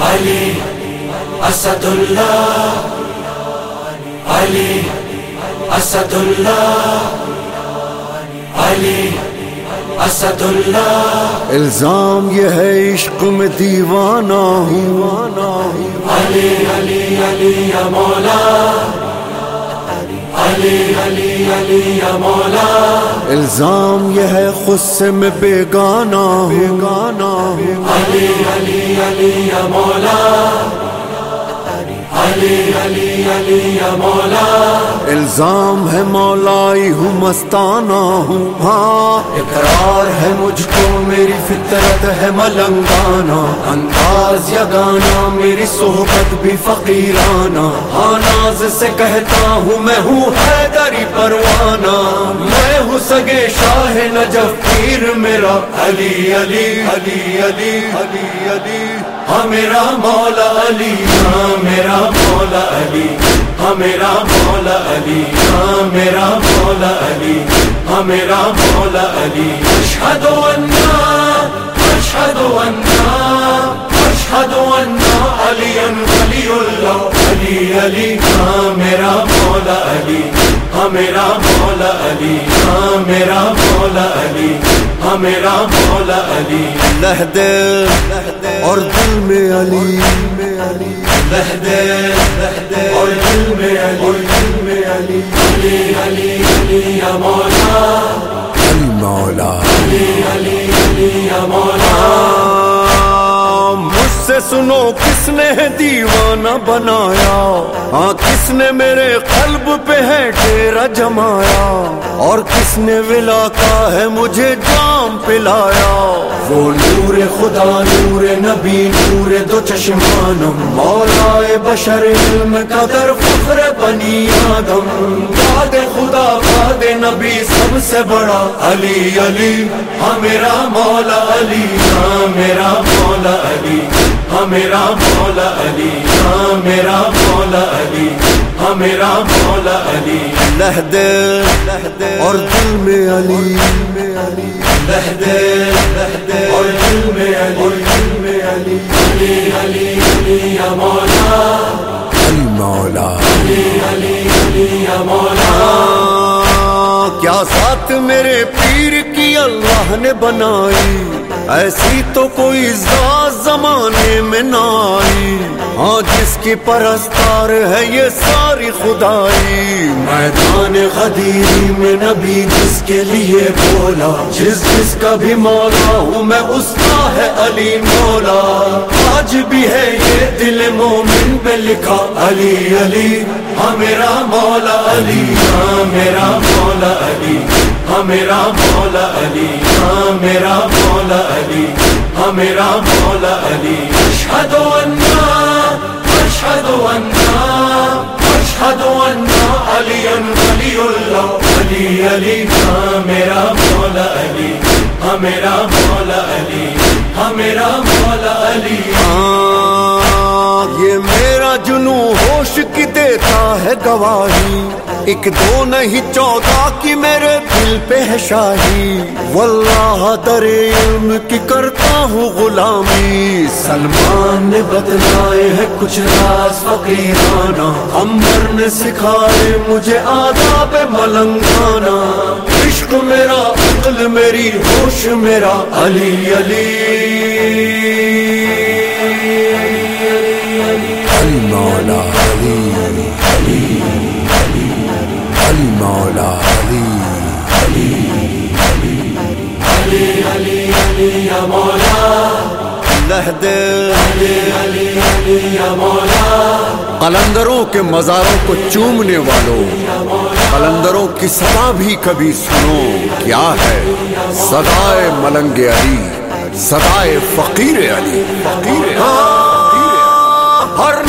علی اسد اللہ علی اسد اللہ علی اسد اللہ الزام یہ ہے عشق میں دیوانہ ہوں۔ علی علی علی مولا۔ علی علی علی یا مولا الزام یہ ہے خود سے میں بیگانہ ہوں۔ گانا ہوں علی علی علی یا مولا علی علی علی یا مولا. الزام ہے مولائی ہوں، مستانہ ہوں ہاں۔ اقرار ہے مجھ کو، میری فطرت ہے ملنگانہ۔ انداز یا گانا، میری صحبت بھی فقیرانہ۔ ہاں ناز سے کہتا ہوں، میں ہوں حیدری پروانہ۔ میں ہوں سگے شاہ نجف پیر، میرا علی علی علی علی علی علی۔ ہاں میرا مولا علی ہاں میرا مولا علی ہاں میرا مولا علی ہاں میرا مولا علی ہاں میرا مولا علی۔ اشہد انا اشہد انا اشہد انا علی ولی اللہ علی علی ہاں میرا مولا علی ہاں میرا مولا علی ہاں میرا مولا علی ہاں میرا مولا علی۔ لہد اور دل میں علی۔ لہد اور دل میں علی دل میں علی علی علی علی یا مولا علی مولا علی علی علی یا مولا سے سنو، کس نے دیوانہ بنایا؟ ہاں کس نے میرے قلب پہ ہے ڈیرا جمایا؟ اور کس نے ولا کا ہے مجھے جام پلایا؟ وہ نور خدا، نور نبی، نور دو چشمانم مولا بشر علم قدر فخر بنی آدم۔ باد خدا باد نبی سب سے بڑا علی علی ہاں میرا مولا علی ہاں میرا مولا علی۔ ہاں میرا مولا علی ہاں میرا مولا علی ہاں میرا مولا علی۔ لہد اور دل میں علی۔ لہد اور دل میں علی۔ دل میں علی علی علی علی یا مولا۔ علی مولا۔ علی علی علی یا مولا۔ کیا ساتھ میرے پیر کی اللہ نے بنائی؟ ایسی تو کوئی ذات زمانے میں نہ آئی ہاں جس کی پرستار ہے یہ ساری خدائی۔ میدان خدیری میں نبی جس کے لیے بولا۔ جس جس کا بھی مولا ہوں میں، اس کا ہے علی مولا۔ آج بھی ہے یہ دل مومن پہ لکھا۔ علی علی ہاں میرا مولا علی ہاں میرا مولا علی۔ ہاں میرا مولا علی ہاں میرا مولا علی۔ ہاں ہاں میرا مولا علی اشہد انا اشہد انا اشہد انا، علی ولی اللہ، علی علی ہاں میرا مولا علی ہاں میرا مولا علی ہاں میرا مولا علی۔ ہوش کی دیتا ہے گواہی ایک دو نہیں چودہ کی میرے دل پہ ہے شاہی واللہ در علم کی کرتا ہوں غلامی سلمان نے بدلائے ہے کچھ راز فقیرانہ عمر نے سکھائے مجھے آداب ملنگانا عشق میرا عقل میری ہوش میرا علی علی علی علی علی علی مولا علی علی علی علی علی یا مولا لہد علی علی علی یا مولا قلندروں کے مزاروں کو چومنے والوں، قلندروں کی صدا بھی کبھی سنو، کیا ہے؟ صدائے ملنگ علی، صدائے فقیر علی، فقیر ہاں، ہر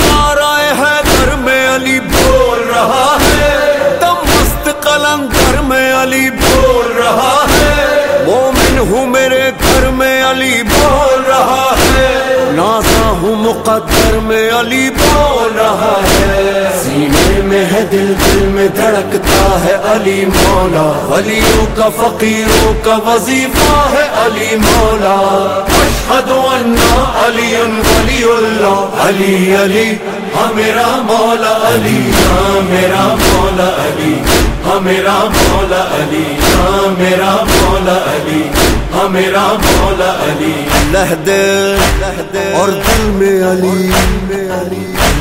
مقدر میں علی بول رہا ہے۔ سینے میں ہے دل دل میں دھڑکتا ہے علی مولا۔ ولیوں کا، فقیروں کا وظیفہ ہے علی مولا۔ اشہد ان علی، ولی اللہ۔ علی علی ہاں میرا مولا علی۔ ہاں میرا مولا علی۔ ہاں میرا مولا علی۔ ہاں میرا مولا علی۔ ہاں میرا مولا علی۔ لہدے اور دل میں علی۔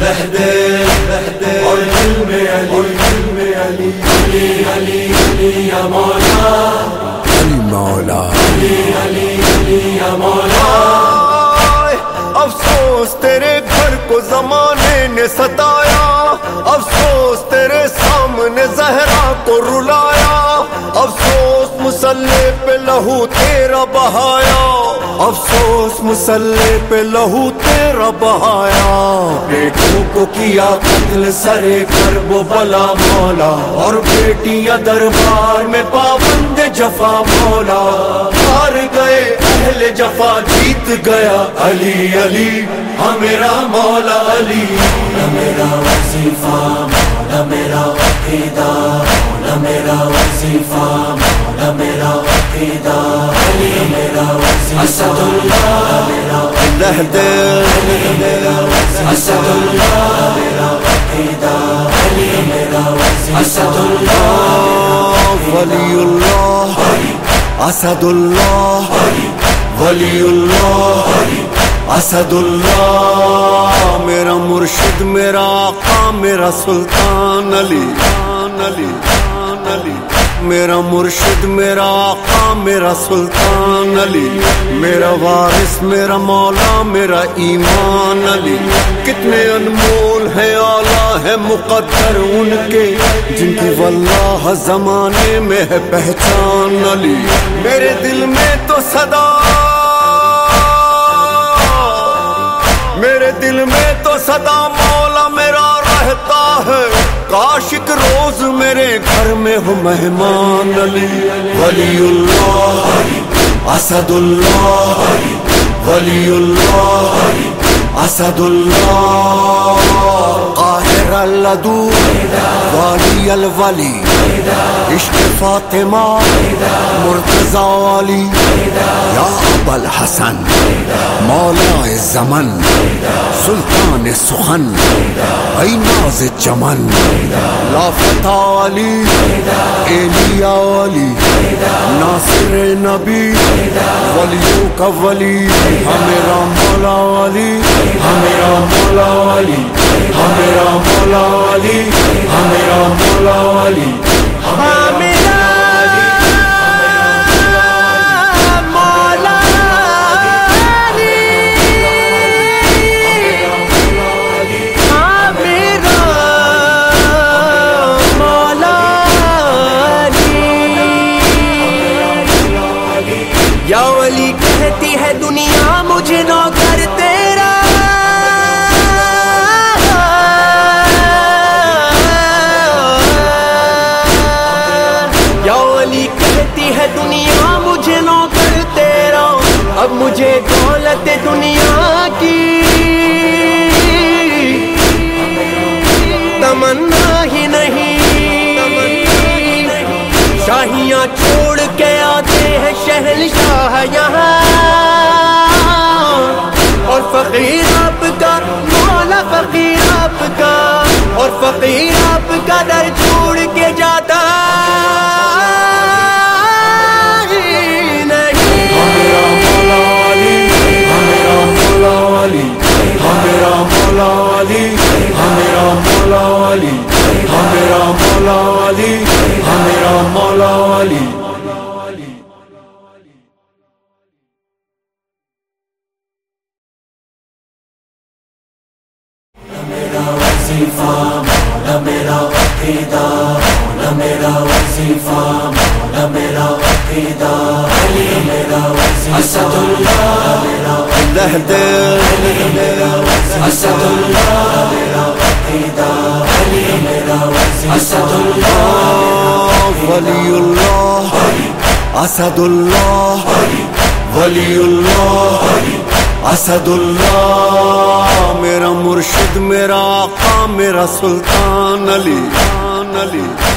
لہدے اور دل میں علی۔ دل میں علی علی علی علی یا مولا۔ علی مولا۔ علی علی علی یا مولا۔ افسوس تیرے گھر کو زمانے نے ستایا۔ افسوس تیرے سامنے زہرا کو پہ لہو تیرا بہایا۔ افسوس مسلح پہ لہو تیرا بہایا۔ بیٹوں کو کیا قتل سرے کر وہ بلا مولا۔ اور بیٹیاں دربار میں پابند جفا مولا۔ ہار گئے اہل جفا جیت گیا علی علی ہاں میرا مولا علی مولا میرا وظیفہ مولا میرا عقیدہ مولا میرا وظیفہ مولا میرا عقیدہ علی میرا وظیفہ اسد اللہ میرا لہدے اسد اللہ میرا عقیدہ علی میرا وظیفہ اسد اللہ ولی اللہ اسد اللہ ولی اللہ اسد اللہ میرا مرشد میرا آقا میرا سلطان علی علی علی میرا مرشد، میرا آقا، میرا سلطان علی، میرا وارث، میرا مولا، میرا ایمان علی۔ کتنے انمول ہے اعلیٰ ہے مقدر ان کے، جن کی واللہ زمانے میں ہے پہچان علی۔ میرے دل میں تو صدا، میرے دل میں تو صدا کاشک روز میرے گھر میں ہو مہمان علی ولی اللہ اسد اللہ ولی اللہ اسد اللہ قاہر والی الولی، عشق فاطمہ، مرتضی والی یا ابا الحسن مولا زمن، سلطان سخن ای ناز چمن لافت علی، ایلیا علی، ناصر نبی، ولیوں کا ولی ہمیرا مولا علی ہمیرا مولا علی۔ ہمیرا مولا علی ہمیرا مولا علی تمنا ہی نہیں شاہیاں چھوڑ کے آتے ہیں شہل شاہ یہاں اور فقیر آپ کا مولا فقیر آپ کا اور فقیر آپ کا درجہ وظیفہ مولا میرا عقیدہ مولا میرا وظیفہ مولا میرا عقیدہ علی میرا اسد اللہ میرا لہدے اسد اللہ میرا عقیدہ علی میرا اسد اللہ ولی اللہ اسد اللہ ولی اللہ اسد اللہ میرا مرشد میرا آقا میرا سلطان علی علی۔